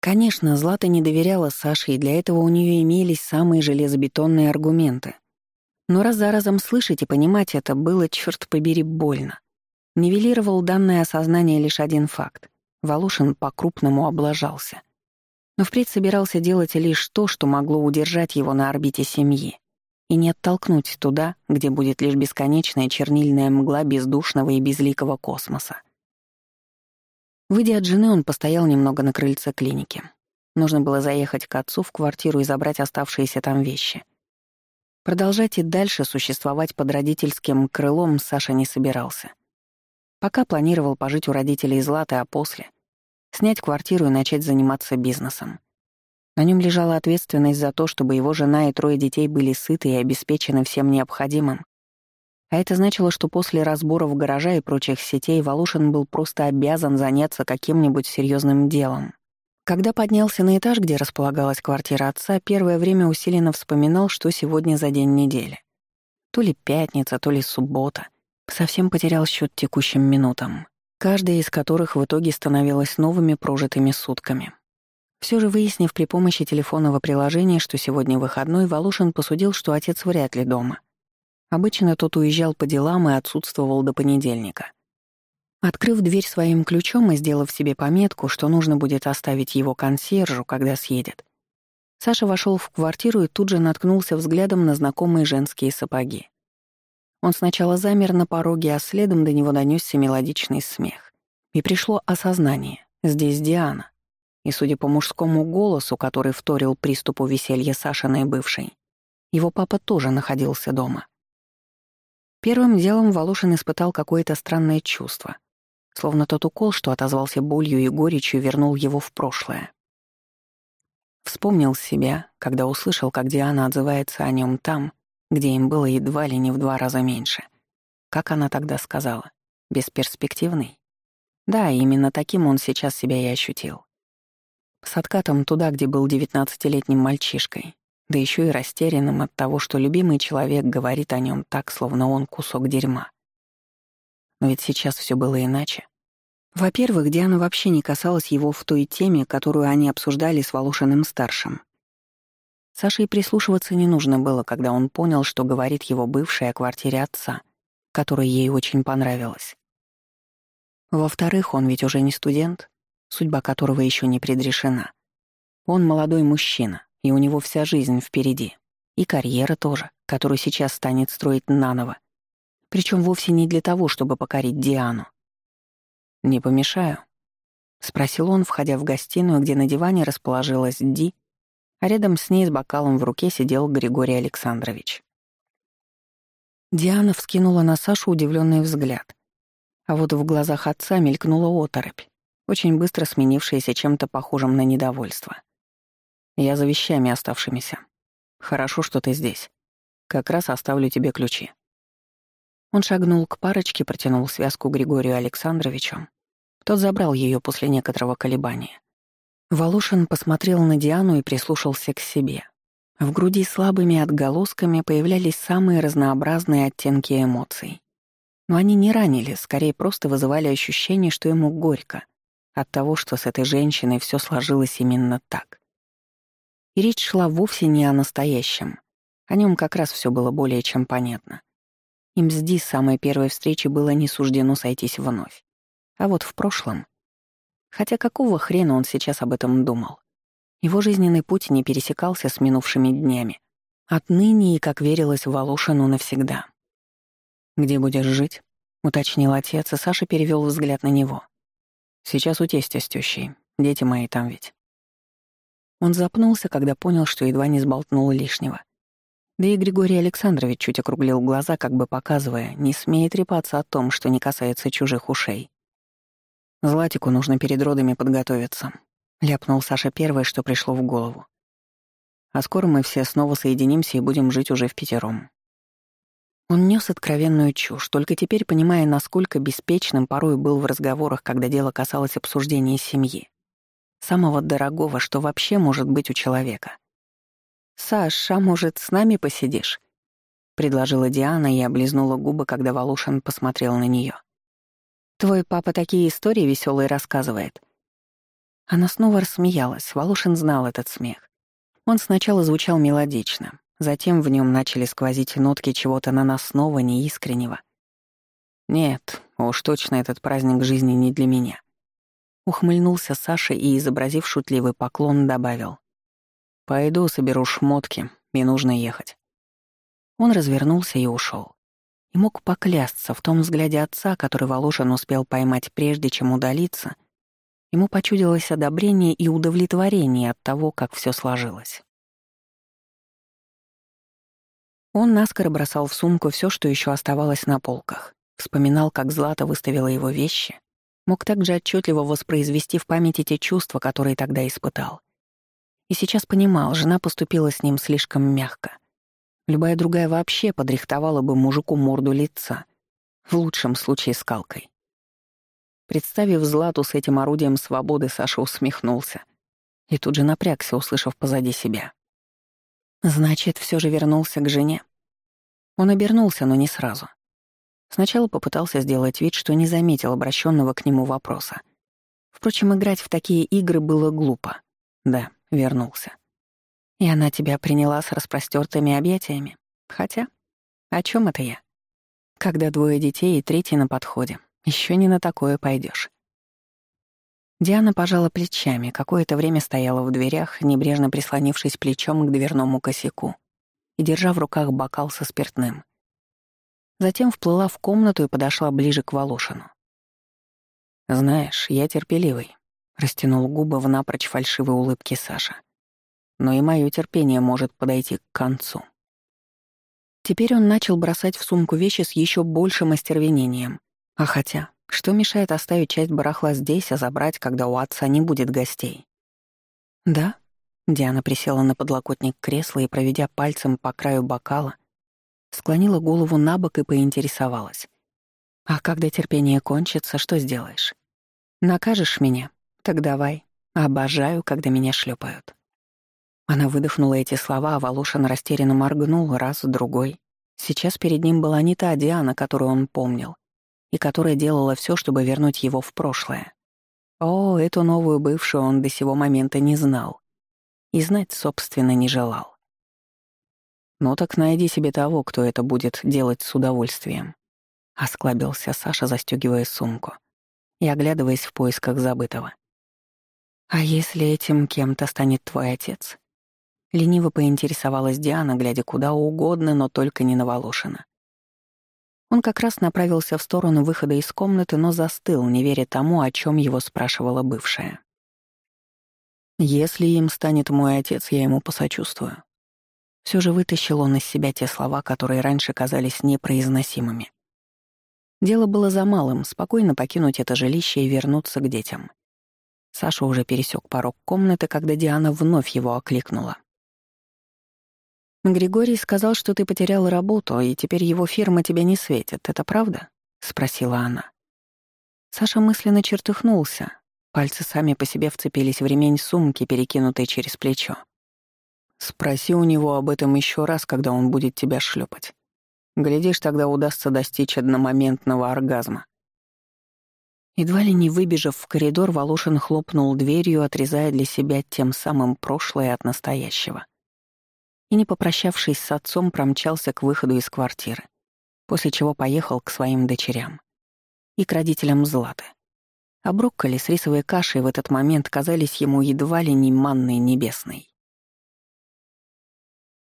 Конечно, Злата не доверяла Саше, и для этого у нее имелись самые железобетонные аргументы. Но раз за разом слышать и понимать это было, черт побери, больно. Нивелировал данное осознание лишь один факт. Волошин по-крупному облажался. Но впредь собирался делать лишь то, что могло удержать его на орбите семьи и не оттолкнуть туда, где будет лишь бесконечная чернильная мгла бездушного и безликого космоса. Выйдя от жены, он постоял немного на крыльце клиники. Нужно было заехать к отцу в квартиру и забрать оставшиеся там вещи. Продолжать и дальше существовать под родительским крылом Саша не собирался. Пока планировал пожить у родителей Златы, а после — снять квартиру и начать заниматься бизнесом. На нем лежала ответственность за то, чтобы его жена и трое детей были сыты и обеспечены всем необходимым, а это значило, что после разборов гаража и прочих сетей Волошин был просто обязан заняться каким-нибудь серьезным делом. Когда поднялся на этаж, где располагалась квартира отца, первое время усиленно вспоминал, что сегодня за день недели. То ли пятница, то ли суббота. Совсем потерял счет текущим минутам, каждая из которых в итоге становилась новыми прожитыми сутками. Все же выяснив при помощи телефонного приложения, что сегодня выходной, Волошин посудил, что отец вряд ли дома — Обычно тот уезжал по делам и отсутствовал до понедельника. Открыв дверь своим ключом и сделав себе пометку, что нужно будет оставить его консьержу, когда съедет, Саша вошел в квартиру и тут же наткнулся взглядом на знакомые женские сапоги. Он сначала замер на пороге, а следом до него донесся мелодичный смех. И пришло осознание — здесь Диана. И, судя по мужскому голосу, который вторил приступу веселья Сашиной бывшей, его папа тоже находился дома. Первым делом Волошин испытал какое-то странное чувство. Словно тот укол, что отозвался болью и горечью, вернул его в прошлое. Вспомнил себя, когда услышал, как Диана отзывается о нем там, где им было едва ли не в два раза меньше. Как она тогда сказала? Бесперспективный? Да, именно таким он сейчас себя и ощутил. С откатом туда, где был девятнадцатилетним мальчишкой, да еще и растерянным от того, что любимый человек говорит о нем так, словно он кусок дерьма. Но ведь сейчас все было иначе. Во-первых, Диана вообще не касалась его в той теме, которую они обсуждали с Волошиным-старшим. Саше и прислушиваться не нужно было, когда он понял, что говорит его бывшая о квартире отца, которая ей очень понравилась. Во-вторых, он ведь уже не студент, судьба которого еще не предрешена. Он молодой мужчина, и у него вся жизнь впереди. И карьера тоже, которую сейчас станет строить наново. Причем вовсе не для того, чтобы покорить Диану. «Не помешаю?» — спросил он, входя в гостиную, где на диване расположилась Ди, а рядом с ней с бокалом в руке сидел Григорий Александрович. Диана вскинула на Сашу удивленный взгляд. А вот в глазах отца мелькнула оторопь, очень быстро сменившаяся чем-то похожим на недовольство. Я за вещами оставшимися. Хорошо, что ты здесь. Как раз оставлю тебе ключи». Он шагнул к парочке, протянул связку Григорию Александровичу. Тот забрал ее после некоторого колебания. Волошин посмотрел на Диану и прислушался к себе. В груди слабыми отголосками появлялись самые разнообразные оттенки эмоций. Но они не ранили, скорее просто вызывали ощущение, что ему горько от того, что с этой женщиной все сложилось именно так. Речь шла вовсе не о настоящем. О нем как раз все было более чем понятно. Им с Ди с самой первой встречи было не суждено сойтись вновь. А вот в прошлом... Хотя какого хрена он сейчас об этом думал? Его жизненный путь не пересекался с минувшими днями. Отныне и, как верилось, Волошину навсегда. «Где будешь жить?» — уточнил отец, и Саша перевел взгляд на него. «Сейчас у тестя с тещей. Дети мои там ведь». Он запнулся, когда понял, что едва не сболтнул лишнего. Да и Григорий Александрович чуть округлил глаза, как бы показывая, не смеет трепаться о том, что не касается чужих ушей. «Златику нужно перед родами подготовиться», — ляпнул Саша первое, что пришло в голову. «А скоро мы все снова соединимся и будем жить уже в пятером». Он нес откровенную чушь, только теперь понимая, насколько беспечным порой был в разговорах, когда дело касалось обсуждения семьи самого дорогого, что вообще может быть у человека. «Саша, может, с нами посидишь?» — предложила Диана и облизнула губы, когда Волошин посмотрел на нее. «Твой папа такие истории веселые рассказывает». Она снова рассмеялась, Волошин знал этот смех. Он сначала звучал мелодично, затем в нем начали сквозить нотки чего-то наносного, неискреннего. «Нет, уж точно этот праздник жизни не для меня». Ухмыльнулся Саша и, изобразив шутливый поклон, добавил. «Пойду соберу шмотки, и нужно ехать». Он развернулся и ушел. И мог поклясться в том взгляде отца, который Волошин успел поймать прежде, чем удалиться. Ему почудилось одобрение и удовлетворение от того, как все сложилось. Он наскоро бросал в сумку все, что еще оставалось на полках. Вспоминал, как Злата выставила его вещи. Мог также отчетливо воспроизвести в памяти те чувства, которые тогда испытал. И сейчас понимал, жена поступила с ним слишком мягко. Любая другая вообще подрихтовала бы мужику морду лица. В лучшем случае скалкой. Представив Злату с этим орудием свободы, Саша усмехнулся. И тут же напрягся, услышав позади себя. Значит, все же вернулся к жене. Он обернулся, но не сразу. Сначала попытался сделать вид, что не заметил обращенного к нему вопроса. Впрочем, играть в такие игры было глупо. Да, вернулся. И она тебя приняла с распростертыми объятиями. Хотя, о чем это я? Когда двое детей и третий на подходе, еще не на такое пойдешь. Диана пожала плечами, какое-то время стояла в дверях, небрежно прислонившись плечом к дверному косяку и держа в руках бокал со спиртным. Затем вплыла в комнату и подошла ближе к Волошину. «Знаешь, я терпеливый», — растянул губы в напрочь фальшивой улыбке Саша но и мое терпение может подойти к концу. Теперь он начал бросать в сумку вещи с еще большим остервенением. А хотя, что мешает оставить часть барахла здесь, а забрать, когда у отца не будет гостей? «Да?» Диана присела на подлокотник кресла и, проведя пальцем по краю бокала, склонила голову на бок и поинтересовалась. «А когда терпение кончится, что сделаешь? Накажешь меня? Так давай. Обожаю, когда меня шлепают. Она выдохнула эти слова, а Волошин растерянно моргнул раз, другой. Сейчас перед ним была не та Диана, которую он помнил, и которая делала все, чтобы вернуть его в прошлое. О, эту новую бывшую он до сего момента не знал. И знать, собственно, не желал. «Ну так найди себе того, кто это будет делать с удовольствием», — осклабился Саша, застегивая сумку и оглядываясь в поисках забытого. «А если этим кем-то станет твой отец?» Лениво поинтересовалась Диана, глядя куда угодно, но только не на Волошина. Он как раз направился в сторону выхода из комнаты, но застыл, не веря тому, о чем его спрашивала бывшая. «Если им станет мой отец, я ему посочувствую». Все же вытащил он из себя те слова, которые раньше казались непроизносимыми. Дело было за малым — спокойно покинуть это жилище и вернуться к детям. Саша уже пересек порог комнаты, когда Диана вновь его окликнула. «Григорий сказал, что ты потерял работу, и теперь его фирма тебе не светит. Это правда?» — спросила она. Саша мысленно чертыхнулся. Пальцы сами по себе вцепились в ремень сумки, перекинутой через плечо. «Спроси у него об этом еще раз, когда он будет тебя шлепать. Глядишь, тогда удастся достичь одномоментного оргазма». Едва ли не выбежав в коридор, Волошин хлопнул дверью, отрезая для себя тем самым прошлое от настоящего и, не попрощавшись с отцом, промчался к выходу из квартиры, после чего поехал к своим дочерям и к родителям Златы. А брокколи с рисовой кашей в этот момент казались ему едва ли не манной небесной.